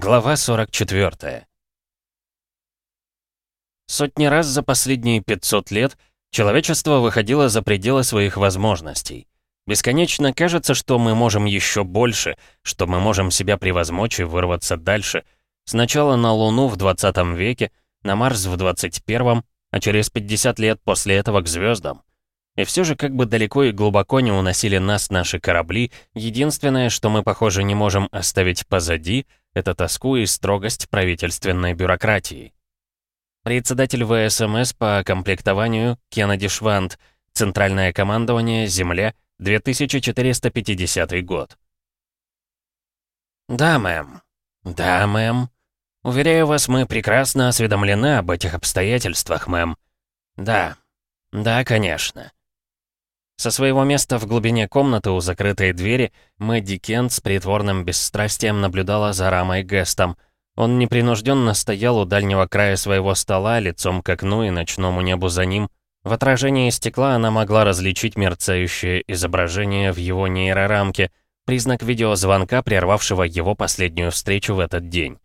Глава 44 Сотни раз за последние 500 лет человечество выходило за пределы своих возможностей. Бесконечно кажется, что мы можем еще больше, что мы можем себя превозмочь и вырваться дальше. Сначала на Луну в 20 веке, на Марс в 21, а через 50 лет после этого к звездам. И все же, как бы далеко и глубоко не уносили нас наши корабли, единственное, что мы, похоже, не можем оставить позади, это тоску и строгость правительственной бюрократии. Председатель ВСМС по комплектованию Кеннеди Швант, Центральное командование, Земля, 2450 год. «Да, мэм. Да, мэм. Уверяю вас, мы прекрасно осведомлены об этих обстоятельствах, мэм. Да. Да, конечно. Со своего места в глубине комнаты у закрытой двери Мэдди Кент с притворным бесстрастием наблюдала за Рамой Гестом. Он непринужденно стоял у дальнего края своего стола, лицом к окну и ночному небу за ним. В отражении стекла она могла различить мерцающее изображение в его нейрорамке, признак видеозвонка, прервавшего его последнюю встречу в этот день.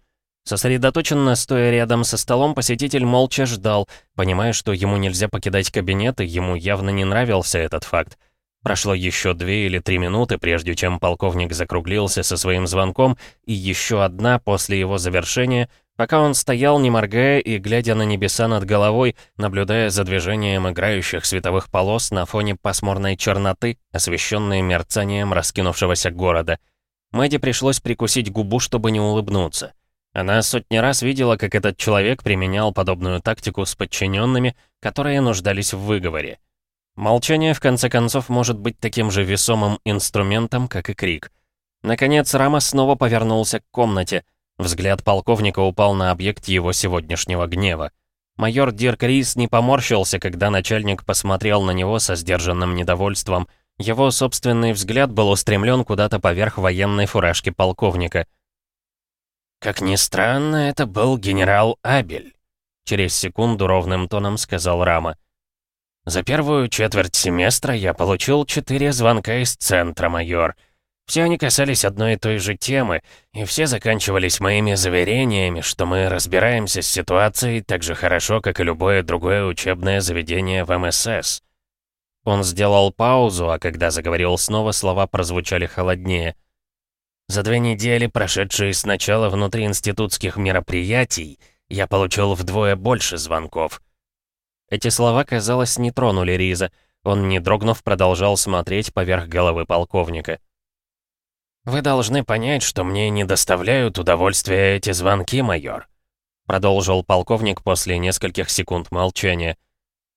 Сосредоточенно стоя рядом со столом, посетитель молча ждал, понимая, что ему нельзя покидать кабинет, и ему явно не нравился этот факт. Прошло еще две или три минуты, прежде чем полковник закруглился со своим звонком, и еще одна после его завершения, пока он стоял, не моргая и глядя на небеса над головой, наблюдая за движением играющих световых полос на фоне пасмурной черноты, освещенной мерцанием раскинувшегося города. Мэдди пришлось прикусить губу, чтобы не улыбнуться. Она сотни раз видела, как этот человек применял подобную тактику с подчиненными, которые нуждались в выговоре. Молчание, в конце концов, может быть таким же весомым инструментом, как и крик. Наконец, Рама снова повернулся к комнате. Взгляд полковника упал на объект его сегодняшнего гнева. Майор Дирк Рис не поморщился, когда начальник посмотрел на него со сдержанным недовольством. Его собственный взгляд был устремлен куда-то поверх военной фуражки полковника — «Как ни странно, это был генерал Абель», — через секунду ровным тоном сказал Рама. «За первую четверть семестра я получил четыре звонка из центра, майор. Все они касались одной и той же темы, и все заканчивались моими заверениями, что мы разбираемся с ситуацией так же хорошо, как и любое другое учебное заведение в МСС». Он сделал паузу, а когда заговорил снова, слова прозвучали холоднее. За две недели, прошедшие с начала внутриинститутских мероприятий, я получил вдвое больше звонков. Эти слова, казалось, не тронули Риза. Он, не дрогнув, продолжал смотреть поверх головы полковника. «Вы должны понять, что мне не доставляют удовольствия эти звонки, майор», продолжил полковник после нескольких секунд молчания.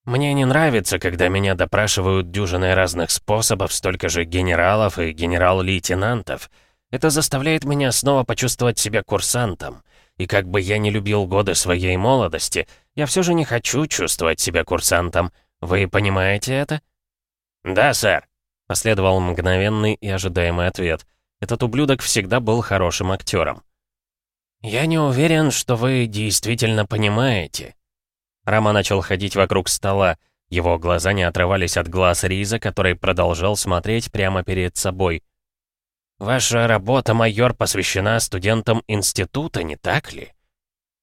«Мне не нравится, когда меня допрашивают дюжиной разных способов столько же генералов и генерал-лейтенантов». Это заставляет меня снова почувствовать себя курсантом. И как бы я не любил годы своей молодости, я все же не хочу чувствовать себя курсантом. Вы понимаете это? «Да, сэр», — последовал мгновенный и ожидаемый ответ. Этот ублюдок всегда был хорошим актером. «Я не уверен, что вы действительно понимаете». Рама начал ходить вокруг стола. Его глаза не отрывались от глаз Риза, который продолжал смотреть прямо перед собой. «Ваша работа, майор, посвящена студентам института, не так ли?»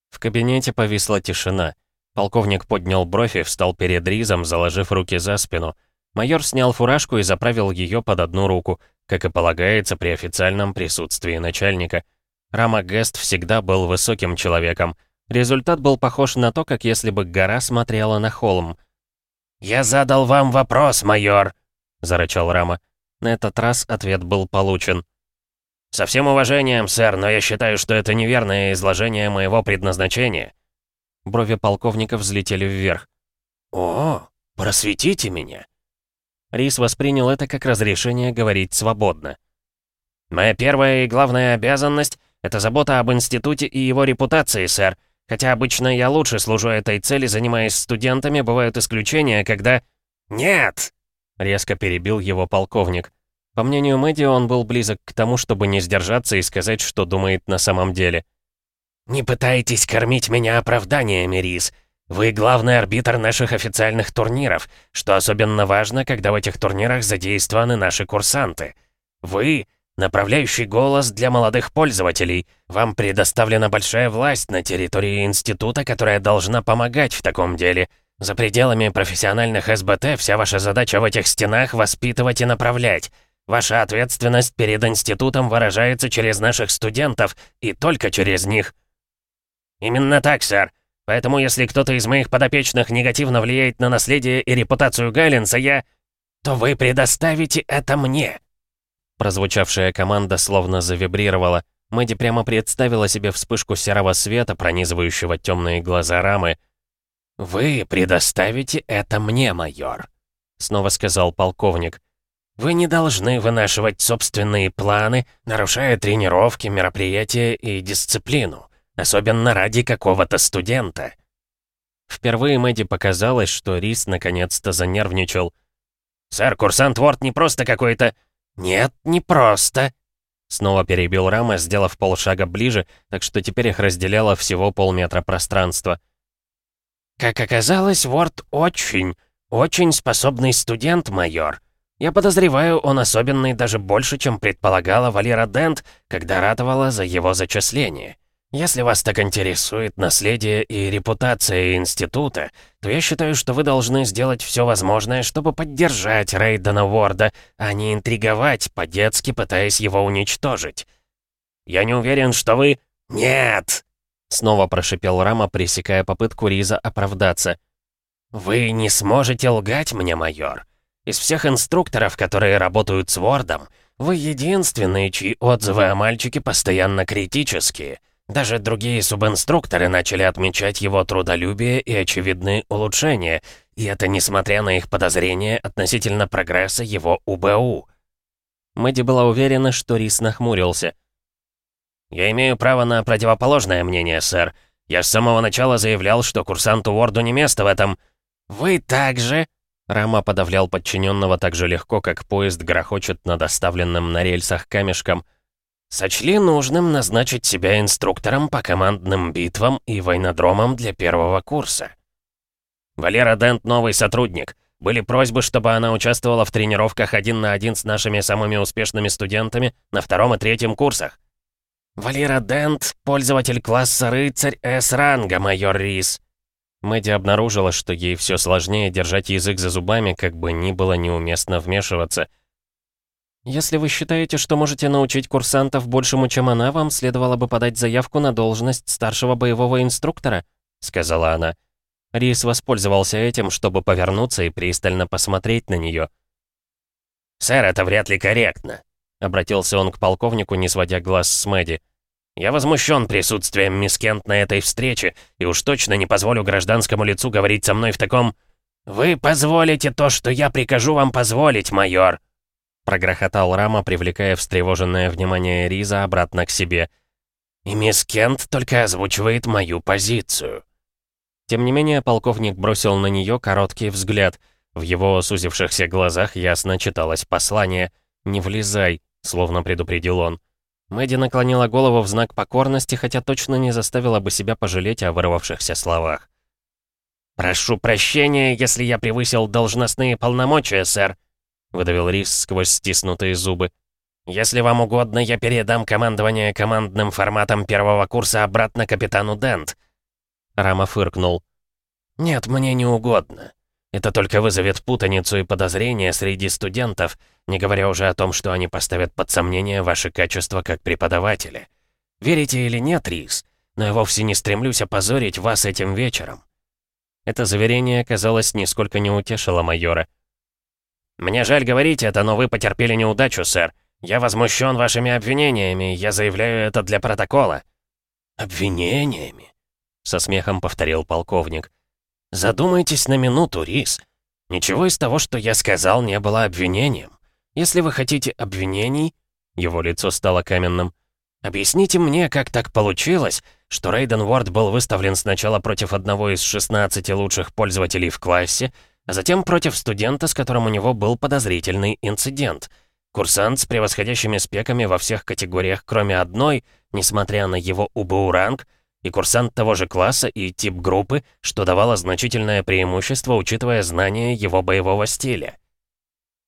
В кабинете повисла тишина. Полковник поднял бровь и встал перед Ризом, заложив руки за спину. Майор снял фуражку и заправил ее под одну руку, как и полагается при официальном присутствии начальника. Рама Гест всегда был высоким человеком. Результат был похож на то, как если бы гора смотрела на холм. «Я задал вам вопрос, майор!» — зарычал Рама. На этот раз ответ был получен. «Со всем уважением, сэр, но я считаю, что это неверное изложение моего предназначения». Брови полковника взлетели вверх. «О, просветите меня!» Рис воспринял это как разрешение говорить свободно. «Моя первая и главная обязанность — это забота об институте и его репутации, сэр. Хотя обычно я лучше служу этой цели, занимаясь студентами, бывают исключения, когда...» «Нет!» Резко перебил его полковник. По мнению Мэдди, он был близок к тому, чтобы не сдержаться и сказать, что думает на самом деле. «Не пытайтесь кормить меня оправданиями, Рис. Вы главный арбитр наших официальных турниров, что особенно важно, когда в этих турнирах задействованы наши курсанты. Вы Направляющий голос для молодых пользователей. Вам предоставлена большая власть на территории института, которая должна помогать в таком деле. За пределами профессиональных СБТ вся ваша задача в этих стенах воспитывать и направлять. Ваша ответственность перед институтом выражается через наших студентов и только через них. Именно так, сэр. Поэтому если кто-то из моих подопечных негативно влияет на наследие и репутацию Гайлинса, я... то вы предоставите это мне. Прозвучавшая команда словно завибрировала. Мэдди прямо представила себе вспышку серого света, пронизывающего темные глаза рамы. «Вы предоставите это мне, майор», — снова сказал полковник. «Вы не должны вынашивать собственные планы, нарушая тренировки, мероприятия и дисциплину, особенно ради какого-то студента». Впервые Мэдди показалось, что Рис наконец-то занервничал. «Сэр, курсант Ворд не просто какой-то «Нет, не просто», — снова перебил Рама, сделав полшага ближе, так что теперь их разделяло всего полметра пространства. «Как оказалось, Ворд очень, очень способный студент, майор. Я подозреваю, он особенный даже больше, чем предполагала Валера Дент, когда ратовала за его зачисление. Если вас так интересует наследие и репутация института, то я считаю, что вы должны сделать все возможное, чтобы поддержать Рейдена Ворда, а не интриговать, по-детски пытаясь его уничтожить. Я не уверен, что вы... Нет! Снова прошипел Рама, пресекая попытку Риза оправдаться. «Вы не сможете лгать мне, майор. Из всех инструкторов, которые работают с Вордом, вы единственный, чьи отзывы о мальчике постоянно критические». Даже другие субинструкторы начали отмечать его трудолюбие и очевидные улучшения, и это несмотря на их подозрения относительно прогресса его УБУ. Мэдди была уверена, что Рис нахмурился. «Я имею право на противоположное мнение, сэр. Я с самого начала заявлял, что курсанту Уорду не место в этом...» «Вы также...» Рама подавлял подчиненного так же легко, как поезд грохочет над оставленным на рельсах камешком. Сочли нужным назначить себя инструктором по командным битвам и войнодромам для первого курса. Валера Дент — новый сотрудник. Были просьбы, чтобы она участвовала в тренировках один на один с нашими самыми успешными студентами на втором и третьем курсах. Валера Дент — пользователь класса рыцарь С-ранга, майор Рис. Мэдди обнаружила, что ей все сложнее держать язык за зубами, как бы ни было неуместно вмешиваться — «Если вы считаете, что можете научить курсантов большему, чем она, вам следовало бы подать заявку на должность старшего боевого инструктора», — сказала она. Рис воспользовался этим, чтобы повернуться и пристально посмотреть на нее. «Сэр, это вряд ли корректно», — обратился он к полковнику, не сводя глаз с Мэдди. «Я возмущен присутствием мисс Кент на этой встрече, и уж точно не позволю гражданскому лицу говорить со мной в таком... Вы позволите то, что я прикажу вам позволить, майор!» Прогрохотал Рама, привлекая встревоженное внимание Риза обратно к себе. «И мисс Кент только озвучивает мою позицию». Тем не менее, полковник бросил на нее короткий взгляд. В его сузившихся глазах ясно читалось послание «Не влезай», словно предупредил он. Мэдди наклонила голову в знак покорности, хотя точно не заставила бы себя пожалеть о вырвавшихся словах. «Прошу прощения, если я превысил должностные полномочия, сэр», выдавил Рис сквозь стиснутые зубы. «Если вам угодно, я передам командование командным форматом первого курса обратно капитану Дент». Рама фыркнул. «Нет, мне не угодно. Это только вызовет путаницу и подозрения среди студентов, не говоря уже о том, что они поставят под сомнение ваши качества как преподавателя. Верите или нет, Рис, но я вовсе не стремлюсь опозорить вас этим вечером». Это заверение, казалось, нисколько не утешило майора. «Мне жаль говорить это, но вы потерпели неудачу, сэр. Я возмущен вашими обвинениями, я заявляю это для протокола». «Обвинениями?» — со смехом повторил полковник. «Задумайтесь на минуту, Рис. Ничего из того, что я сказал, не было обвинением. Если вы хотите обвинений...» Его лицо стало каменным. «Объясните мне, как так получилось, что Рейден Уорд был выставлен сначала против одного из 16 лучших пользователей в классе, а затем против студента, с которым у него был подозрительный инцидент. Курсант с превосходящими спеками во всех категориях, кроме одной, несмотря на его УБУ-ранг, и курсант того же класса и тип группы, что давало значительное преимущество, учитывая знание его боевого стиля.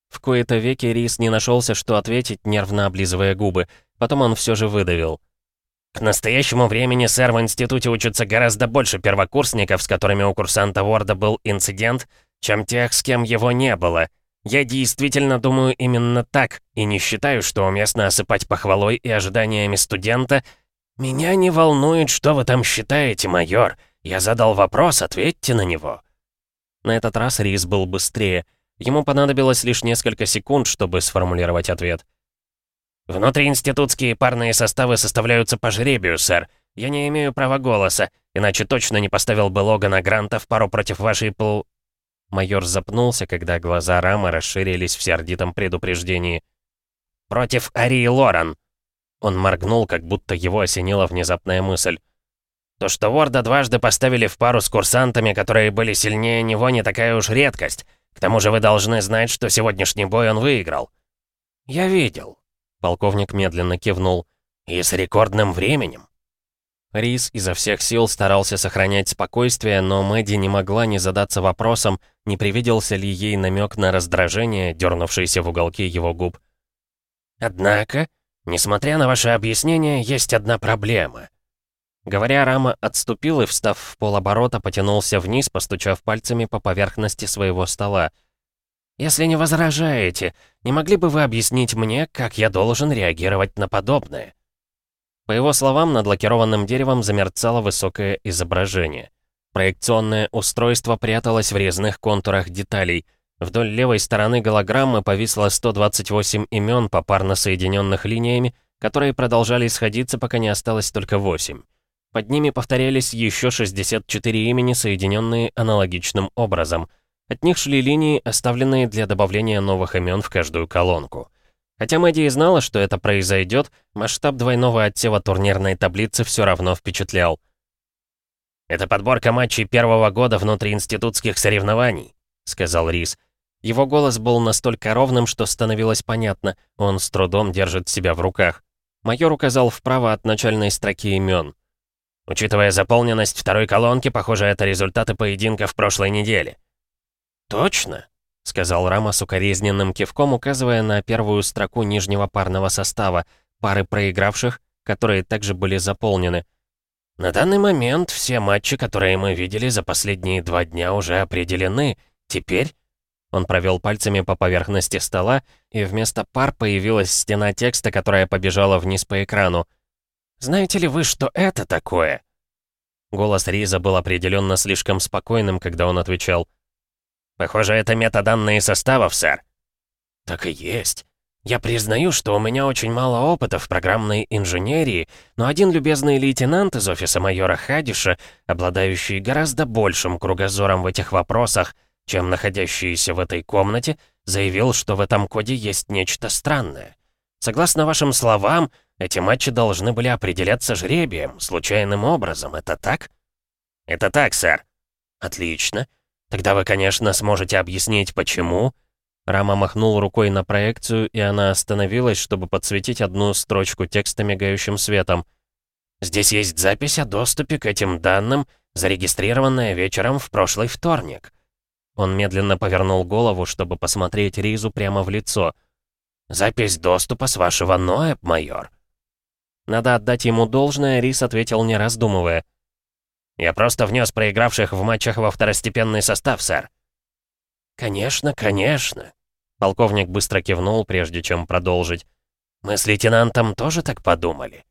В кои-то веки Рис не нашелся, что ответить, нервно облизывая губы. Потом он все же выдавил. «К настоящему времени, сэр, в институте учатся гораздо больше первокурсников, с которыми у курсанта Ворда был инцидент, чем тех, с кем его не было. Я действительно думаю именно так, и не считаю, что уместно осыпать похвалой и ожиданиями студента. Меня не волнует, что вы там считаете, майор. Я задал вопрос, ответьте на него». На этот раз Рис был быстрее. Ему понадобилось лишь несколько секунд, чтобы сформулировать ответ. «Внутриинститутские парные составы составляются по жребию, сэр. Я не имею права голоса, иначе точно не поставил бы Логана Гранта в пару против вашей пол...» Майор запнулся, когда глаза Рамы расширились в сердитом предупреждении. «Против Арии Лоран!» Он моргнул, как будто его осенила внезапная мысль. То, что Ворда дважды поставили в пару с курсантами, которые были сильнее него, не такая уж редкость. К тому же вы должны знать, что сегодняшний бой он выиграл. «Я видел», Полковник медленно кивнул. «И с рекордным временем». Рис изо всех сил старался сохранять спокойствие, но Мэдди не могла не задаться вопросом, не привиделся ли ей намек на раздражение, дернувшийся в уголки его губ. «Однако, несмотря на ваше объяснение, есть одна проблема». Говоря, Рама отступил и, встав в полоборота, потянулся вниз, постучав пальцами по поверхности своего стола. «Если не возражаете, не могли бы вы объяснить мне, как я должен реагировать на подобное?» По его словам, над лакированным деревом замерцало высокое изображение. Проекционное устройство пряталось в резных контурах деталей. Вдоль левой стороны голограммы повисло 128 имен, попарно соединенных линиями, которые продолжали сходиться, пока не осталось только 8. Под ними повторялись еще 64 имени, соединенные аналогичным образом — от них шли линии, оставленные для добавления новых имен в каждую колонку. Хотя Мэдди и знала, что это произойдет, масштаб двойного отсева турнирной таблицы все равно впечатлял. «Это подборка матчей первого года внутриинститутских соревнований», — сказал Рис. Его голос был настолько ровным, что становилось понятно, он с трудом держит себя в руках. Майор указал вправо от начальной строки имен. Учитывая заполненность второй колонки, похоже, это результаты поединка в прошлой неделе. «Точно?» — сказал Рама с укоризненным кивком, указывая на первую строку нижнего парного состава, пары проигравших, которые также были заполнены. «На данный момент все матчи, которые мы видели за последние два дня, уже определены. Теперь...» Он провел пальцами по поверхности стола, и вместо пар появилась стена текста, которая побежала вниз по экрану. «Знаете ли вы, что это такое?» Голос Риза был определенно слишком спокойным, когда он отвечал. Похоже, это метаданные составов, сэр. Так и есть. Я признаю, что у меня очень мало опыта в программной инженерии, но один любезный лейтенант из офиса майора Хадиша, обладающий гораздо большим кругозором в этих вопросах, чем находящийся в этой комнате, заявил, что в этом коде есть нечто странное. Согласно вашим словам, эти матчи должны были определяться жребием, случайным образом, это так? Это так, сэр. Отлично. Тогда вы, конечно, сможете объяснить, почему...» Рама махнул рукой на проекцию, и она остановилась, чтобы подсветить одну строчку текста мигающим светом. «Здесь есть запись о доступе к этим данным, зарегистрированная вечером в прошлый вторник». Он медленно повернул голову, чтобы посмотреть Ризу прямо в лицо. «Запись доступа с вашего Ноэб, майор». Надо отдать ему должное, Риз ответил, не раздумывая. Я просто внес проигравших в матчах во второстепенный состав, сэр». «Конечно, конечно». Полковник быстро кивнул, прежде чем продолжить. «Мы с лейтенантом тоже так подумали».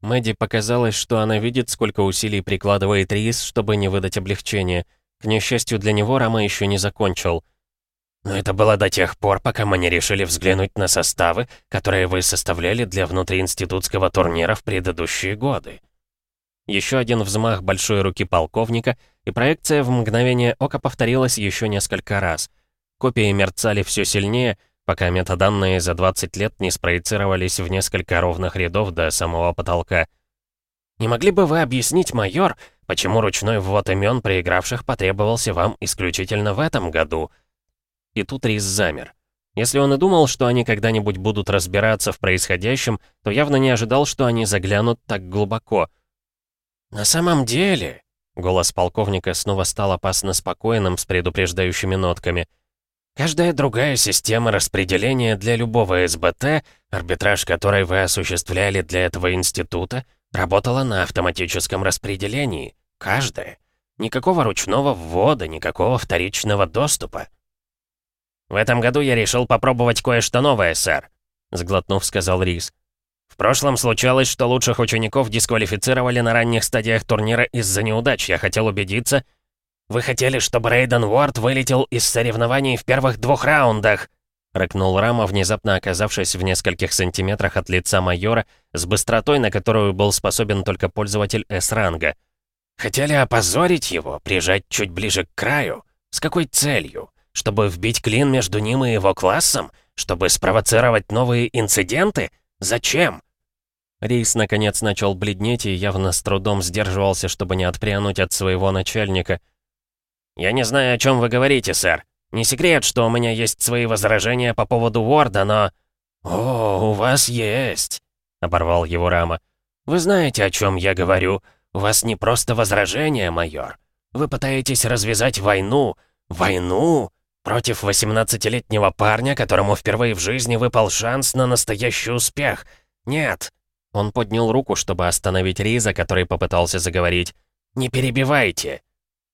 Мэдди показалось, что она видит, сколько усилий прикладывает Рис, чтобы не выдать облегчение. К несчастью для него, Рама еще не закончил. «Но это было до тех пор, пока мы не решили взглянуть на составы, которые вы составляли для внутриинститутского турнира в предыдущие годы». Еще один взмах большой руки полковника, и проекция в мгновение ока повторилась еще несколько раз. Копии мерцали все сильнее, пока метаданные за 20 лет не спроецировались в несколько ровных рядов до самого потолка. «Не могли бы вы объяснить, майор, почему ручной ввод имен проигравших потребовался вам исключительно в этом году?» И тут Рис замер. Если он и думал, что они когда-нибудь будут разбираться в происходящем, то явно не ожидал, что они заглянут так глубоко — «На самом деле...» Голос полковника снова стал опасно спокойным, с предупреждающими нотками. Каждая другая система распределения для любого СБТ, арбитраж которой вы осуществляли для этого института, работала на автоматическом распределении. Каждая. Никакого ручного ввода, никакого вторичного доступа. «В этом году я решил попробовать кое-что новое, сэр», — сглотнув, сказал Рис. «В прошлом случалось, что лучших учеников дисквалифицировали на ранних стадиях турнира из-за неудач. Я хотел убедиться...» «Вы хотели, чтобы Рейден Уорд вылетел из соревнований в первых двух раундах?» — рыкнул Рама, внезапно оказавшись в нескольких сантиметрах от лица майора, с быстротой, на которую был способен только пользователь С-ранга. «Хотели опозорить его, прижать чуть ближе к краю? С какой целью? Чтобы вбить клин между ним и его классом? Чтобы спровоцировать новые инциденты? Зачем?» Рейс наконец начал бледнеть и явно с трудом сдерживался, чтобы не отпрянуть от своего начальника. «Я не знаю, о чем вы говорите, сэр. Не секрет, что у меня есть свои возражения по поводу Уорда, но...» «О, у вас есть!» — оборвал его Рама. «Вы знаете, о чем я говорю. У вас не просто возражения, майор. Вы пытаетесь развязать войну. Войну? Против 18-летнего парня, которому впервые в жизни выпал шанс на настоящий успех. Нет. Он поднял руку, чтобы остановить Риза, который попытался заговорить. «Не перебивайте!»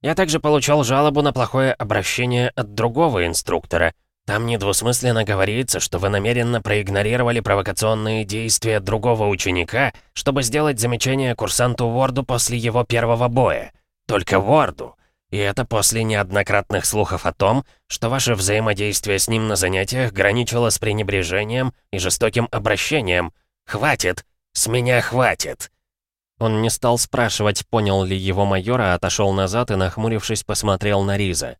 Я также получал жалобу на плохое обращение от другого инструктора. Там недвусмысленно говорится, что вы намеренно проигнорировали провокационные действия другого ученика, чтобы сделать замечание курсанту Ворду после его первого боя. Только Ворду. И это после неоднократных слухов о том, что ваше взаимодействие с ним на занятиях граничило с пренебрежением и жестоким обращением. Хватит! С меня хватит!» Он не стал спрашивать, понял ли его майор, а отошел назад и, нахмурившись, посмотрел на Риза.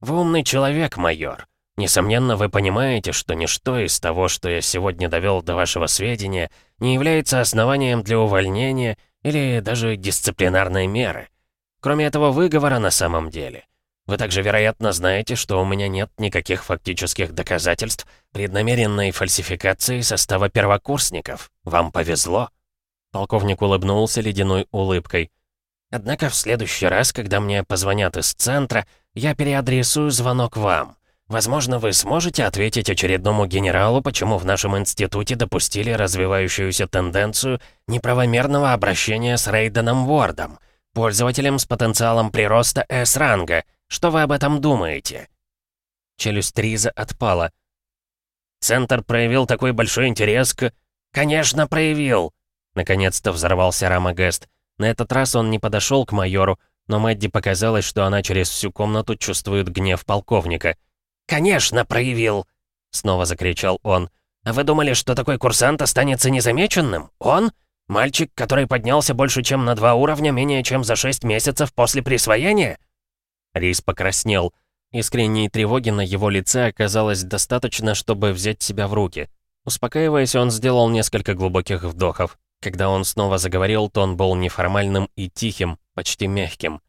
«Вы умный человек, майор. Несомненно, вы понимаете, что ничто из того, что я сегодня довел до вашего сведения, не является основанием для увольнения или даже дисциплинарной меры. Кроме этого выговора на самом деле. Вы также, вероятно, знаете, что у меня нет никаких фактических доказательств преднамеренной фальсификации состава первокурсников. Вам повезло». Полковник улыбнулся ледяной улыбкой. «Однако в следующий раз, когда мне позвонят из центра, я переадресую звонок вам. Возможно, вы сможете ответить очередному генералу, почему в нашем институте допустили развивающуюся тенденцию неправомерного обращения с Рейденом Вордом, Пользователям с потенциалом прироста S-ранга. Что вы об этом думаете?» Челюсть Риза отпала. «Центр проявил такой большой интерес к...» «Конечно, проявил!» Наконец-то взорвался Рамагест. На этот раз он не подошел к майору, но Мэдди показалось, что она через всю комнату чувствует гнев полковника. «Конечно, проявил!» Снова закричал он. «А вы думали, что такой курсант останется незамеченным? Он? Мальчик, который поднялся больше, чем на два уровня менее чем за шесть месяцев после присвоения?» Рис покраснел. Искренней тревоги на его лице оказалось достаточно, чтобы взять себя в руки. Успокаиваясь, он сделал несколько глубоких вдохов. Когда он снова заговорил, то он был неформальным и тихим, почти мягким.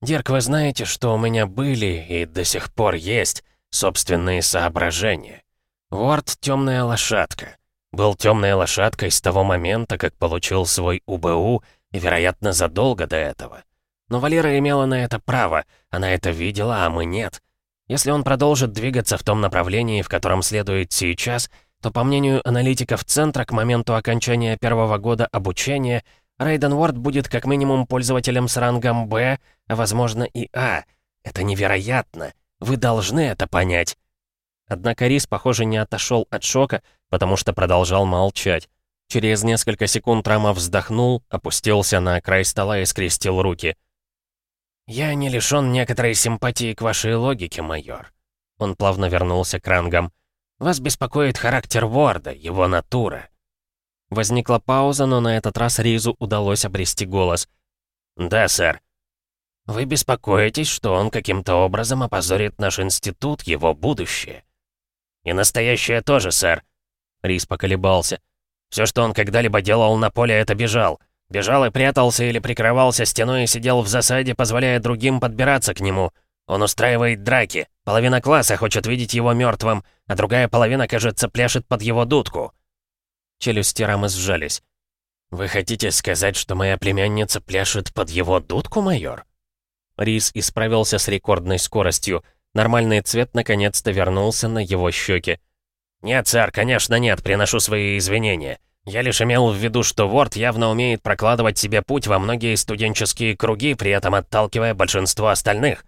«Дирк, вы знаете, что у меня были и до сих пор есть собственные соображения. Уорд — темная лошадка. Был темной лошадкой с того момента, как получил свой УБУ, и, вероятно, задолго до этого. Но Валера имела на это право, она это видела, а мы нет. Если он продолжит двигаться в том направлении, в котором следует сейчас, то, по мнению аналитиков Центра, к моменту окончания первого года обучения, Рейден Уорд будет как минимум пользователем с рангом «Б», а, возможно, и «А». Это невероятно. Вы должны это понять. Однако Рис, похоже, не отошел от шока, потому что продолжал молчать. Через несколько секунд Рама вздохнул, опустился на край стола и скрестил руки. «Я не лишён некоторой симпатии к вашей логике, майор». Он плавно вернулся к рангам. «Вас беспокоит характер Ворда, его натура». Возникла пауза, но на этот раз Ризу удалось обрести голос. «Да, сэр». «Вы беспокоитесь, что он каким-то образом опозорит наш институт, его будущее?» «И настоящее тоже, сэр». Рис поколебался. Все, что он когда-либо делал на поле, это бежал. Бежал и прятался или прикрывался стеной и сидел в засаде, позволяя другим подбираться к нему. Он устраивает драки. Половина класса хочет видеть его мертвым, а другая половина, кажется, пляшет под его дудку. Челюсти Рамы сжались. «Вы хотите сказать, что моя племянница пляшет под его дудку, майор?» Рис исправился с рекордной скоростью. Нормальный цвет наконец-то вернулся на его щеки. «Нет, сэр, конечно нет, приношу свои извинения. Я лишь имел в виду, что Ворд явно умеет прокладывать себе путь во многие студенческие круги, при этом отталкивая большинство остальных».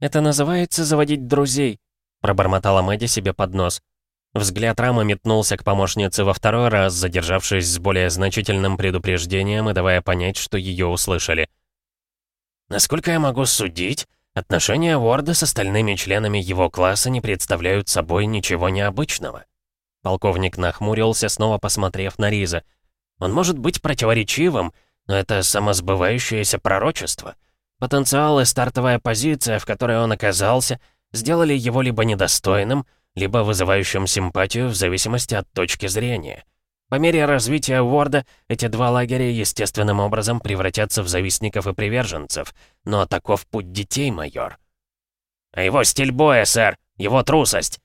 «Это называется заводить друзей», — пробормотала Мэдди себе под нос. Взгляд Рама метнулся к помощнице во второй раз, задержавшись с более значительным предупреждением и давая понять, что ее услышали. «Насколько я могу судить, отношения Ворда с остальными членами его класса не представляют собой ничего необычного». Полковник нахмурился, снова посмотрев на Риза. «Он может быть противоречивым, но это самосбывающееся пророчество. Потенциал и стартовая позиция, в которой он оказался, сделали его либо недостойным, либо вызывающим симпатию в зависимости от точки зрения. По мере развития Ворда эти два лагеря естественным образом превратятся в завистников и приверженцев. Но таков путь детей, майор. «А его стиль боя, сэр! Его трусость!»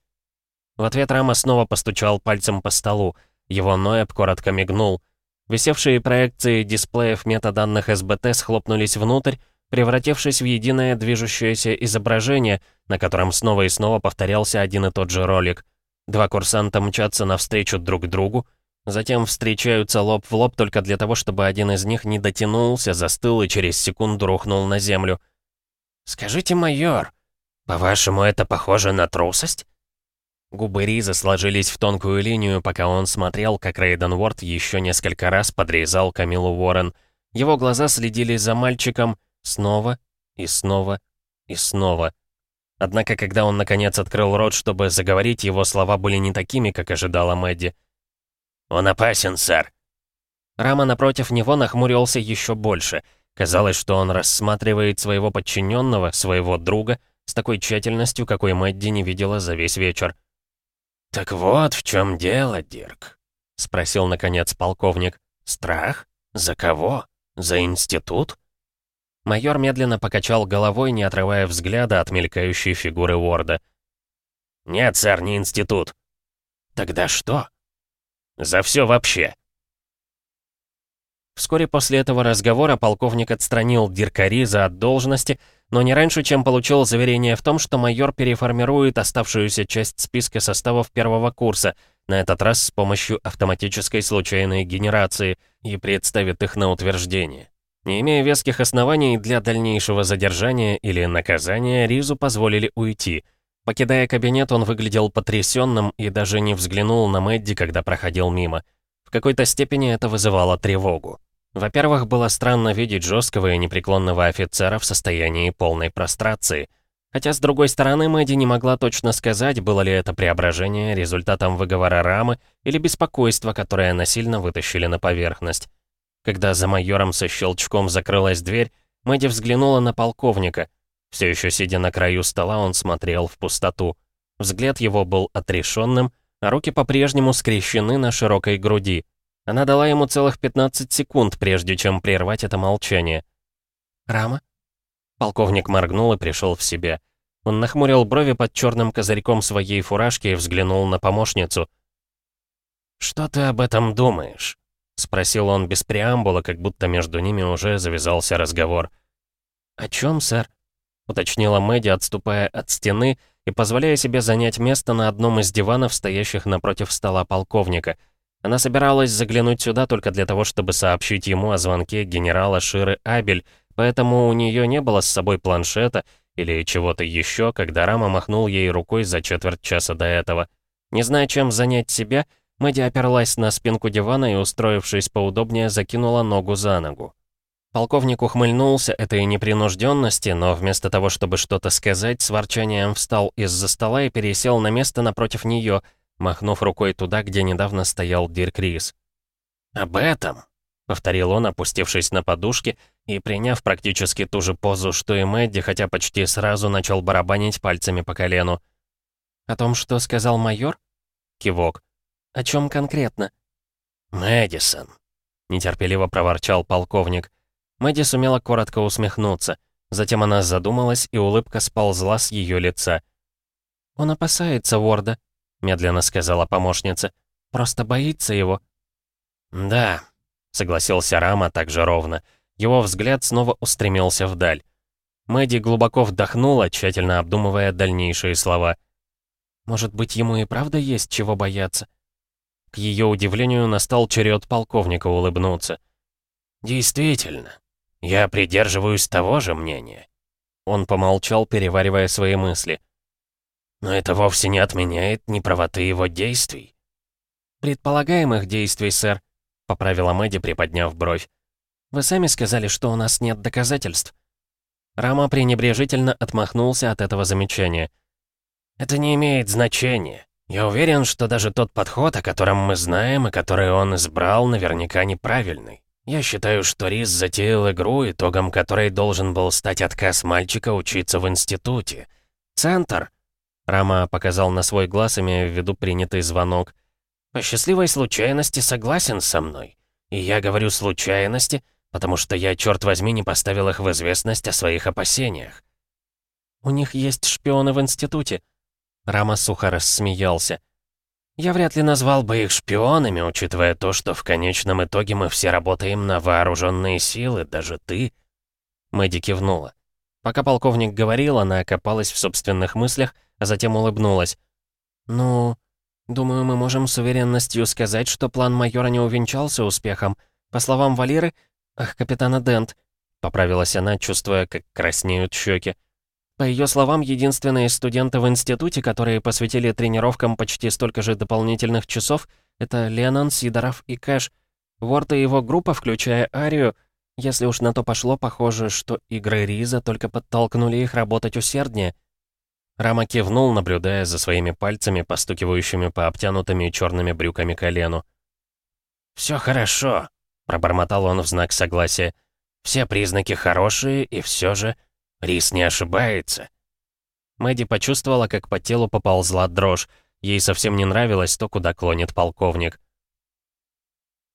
В ответ Рама снова постучал пальцем по столу. Его Ноэб коротко мигнул. Висевшие проекции дисплеев метаданных СБТ схлопнулись внутрь, превратившись в единое движущееся изображение, на котором снова и снова повторялся один и тот же ролик. Два курсанта мчатся навстречу друг другу, затем встречаются лоб в лоб только для того, чтобы один из них не дотянулся, застыл и через секунду рухнул на землю. «Скажите, майор, по-вашему, это похоже на трусость?» Губы Риза сложились в тонкую линию, пока он смотрел, как Рейден Уорд еще несколько раз подрезал Камилу Уоррен. Его глаза следили за мальчиком снова и снова и снова. Однако, когда он наконец открыл рот, чтобы заговорить, его слова были не такими, как ожидала Мэдди. «Он опасен, сэр». Рама напротив него нахмурился еще больше. Казалось, что он рассматривает своего подчиненного, своего друга, с такой тщательностью, какой Мэдди не видела за весь вечер. «Так вот в чем дело, Дирк», — спросил, наконец, полковник. «Страх? За кого? За институт?» Майор медленно покачал головой, не отрывая взгляда от мелькающей фигуры Уорда. «Нет, сэр, не институт». «Тогда что?» «За все вообще». Вскоре после этого разговора полковник отстранил Дирка Риза от должности, но не раньше, чем получил заверение в том, что майор переформирует оставшуюся часть списка составов первого курса, на этот раз с помощью автоматической случайной генерации, и представит их на утверждение. Не имея веских оснований для дальнейшего задержания или наказания, Ризу позволили уйти. Покидая кабинет, он выглядел потрясенным и даже не взглянул на Мэдди, когда проходил мимо. В какой-то степени это вызывало тревогу. Во-первых, было странно видеть жесткого и непреклонного офицера в состоянии полной прострации. Хотя, с другой стороны, Мэдди не могла точно сказать, было ли это преображение результатом выговора Рамы или беспокойства, которое насильно вытащили на поверхность. Когда за майором со щелчком закрылась дверь, Мэдди взглянула на полковника. Все еще сидя на краю стола, он смотрел в пустоту. Взгляд его был отрешенным, а руки по-прежнему скрещены на широкой груди. Она дала ему целых 15 секунд, прежде чем прервать это молчание. «Рама?» Полковник моргнул и пришел в себя. Он нахмурил брови под черным козырьком своей фуражки и взглянул на помощницу. «Что ты об этом думаешь?» — спросил он без преамбула, как будто между ними уже завязался разговор. «О чем, сэр?» — уточнила Мэдди, отступая от стены и позволяя себе занять место на одном из диванов, стоящих напротив стола полковника — она собиралась заглянуть сюда только для того, чтобы сообщить ему о звонке генерала Ширы Абель, поэтому у нее не было с собой планшета или чего-то еще, когда Рама махнул ей рукой за четверть часа до этого. Не зная, чем занять себя, Мэдди оперлась на спинку дивана и, устроившись поудобнее, закинула ногу за ногу. Полковник ухмыльнулся этой непринужденности, но вместо того, чтобы что-то сказать, с ворчанием встал из-за стола и пересел на место напротив нее, махнув рукой туда, где недавно стоял Дирк Рис. «Об этом», — повторил он, опустившись на подушки и приняв практически ту же позу, что и Мэдди, хотя почти сразу начал барабанить пальцами по колену. «О том, что сказал майор?» Кивок. «О чем конкретно?» «Мэдисон», — нетерпеливо проворчал полковник. Мэдди сумела коротко усмехнуться. Затем она задумалась, и улыбка сползла с ее лица. «Он опасается Ворда», медленно сказала помощница. «Просто боится его». «Да», — согласился Рама так же ровно. Его взгляд снова устремился вдаль. Мэдди глубоко вдохнула, тщательно обдумывая дальнейшие слова. «Может быть, ему и правда есть чего бояться?» К ее удивлению настал черед полковника улыбнуться. «Действительно, я придерживаюсь того же мнения». Он помолчал, переваривая свои мысли. «Но это вовсе не отменяет ни правоты его действий». «Предполагаемых действий, сэр», — поправила Мэдди, приподняв бровь. «Вы сами сказали, что у нас нет доказательств». Рама пренебрежительно отмахнулся от этого замечания. «Это не имеет значения. Я уверен, что даже тот подход, о котором мы знаем и который он избрал, наверняка неправильный. Я считаю, что Рис затеял игру, итогом которой должен был стать отказ мальчика учиться в институте. Центр!» Рама показал на свой глаз, имея в виду принятый звонок. «По счастливой случайности согласен со мной. И я говорю случайности, потому что я, черт возьми, не поставил их в известность о своих опасениях. «У них есть шпионы в институте». Рама сухо рассмеялся. «Я вряд ли назвал бы их шпионами, учитывая то, что в конечном итоге мы все работаем на вооруженные силы, даже ты». Мэдди кивнула. Пока полковник говорил, она окопалась в собственных мыслях, а затем улыбнулась. «Ну, думаю, мы можем с уверенностью сказать, что план майора не увенчался успехом. По словам Валеры, «Ах, капитана Дент», — поправилась она, чувствуя, как краснеют щеки. По ее словам, единственные студенты в институте, которые посвятили тренировкам почти столько же дополнительных часов, это Леонан Сидоров и Кэш. Ворд и его группа, включая Арию, если уж на то пошло, похоже, что игры Риза только подтолкнули их работать усерднее. Рама кивнул, наблюдая за своими пальцами, постукивающими по обтянутыми черными брюками колену. «Все хорошо», Пробормотал он в знак согласия. «Все признаки хорошие, и все же Рис не ошибается». Мэдди почувствовала, как по телу поползла дрожь. Ей совсем не нравилось то, куда клонит полковник.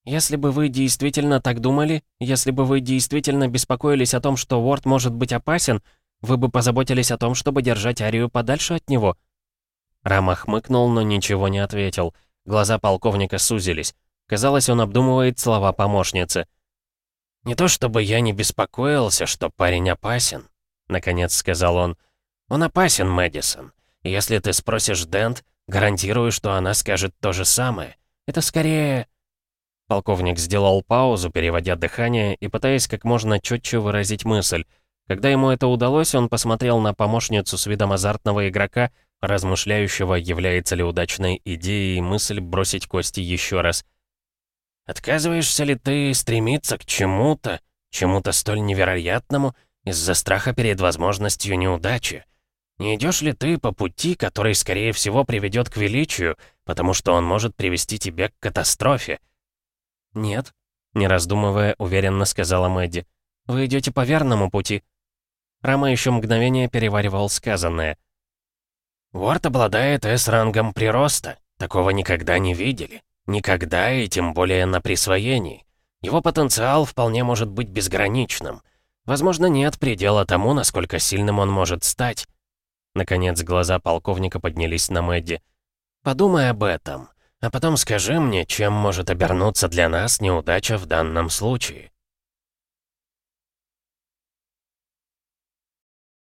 «Если бы вы действительно так думали, если бы вы действительно беспокоились о том, что Уорд может быть опасен, вы бы позаботились о том, чтобы держать Арию подальше от него?» Рама хмыкнул, но ничего не ответил. Глаза полковника сузились. Казалось, он обдумывает слова помощницы. «Не то чтобы я не беспокоился, что парень опасен», — наконец сказал он. «Он опасен, Мэдисон. если ты спросишь Дент, гарантирую, что она скажет то же самое. Это скорее...» Полковник сделал паузу, переводя дыхание и пытаясь как можно четче выразить мысль. Когда ему это удалось, он посмотрел на помощницу с видом азартного игрока, размышляющего, является ли удачной идеей мысль бросить кости еще раз — Отказываешься ли ты стремиться к чему-то, чему-то столь невероятному, из-за страха перед возможностью неудачи? Не идешь ли ты по пути, который, скорее всего, приведет к величию, потому что он может привести тебя к катастрофе? Нет, не раздумывая, уверенно сказала Мэдди. Вы идете по верному пути. Рама еще мгновение переваривал сказанное. Уорд обладает С-рангом прироста. Такого никогда не видели. Никогда и тем более на присвоении. Его потенциал вполне может быть безграничным. Возможно, нет предела тому, насколько сильным он может стать. Наконец глаза полковника поднялись на Мэдди. «Подумай об этом, а потом скажи мне, чем может обернуться для нас неудача в данном случае».